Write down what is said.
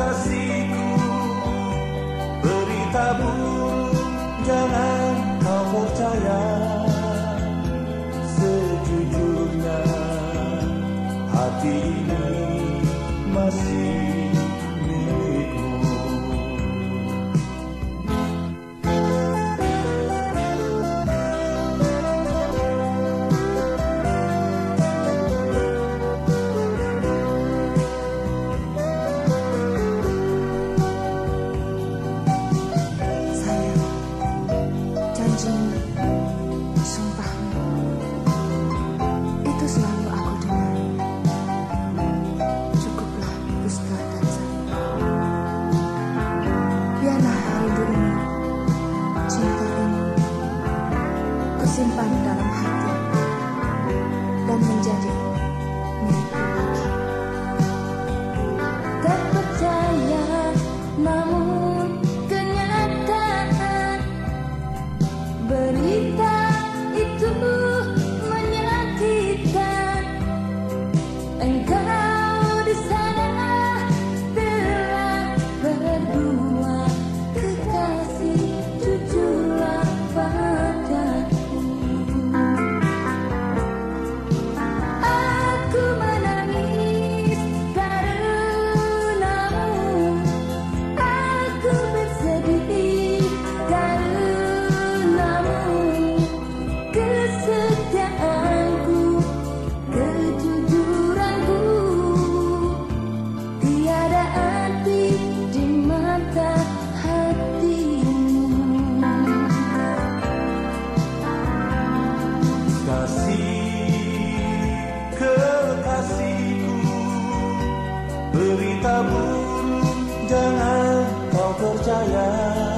fantasía. 心，伤疤 Buruk jangan kau percaya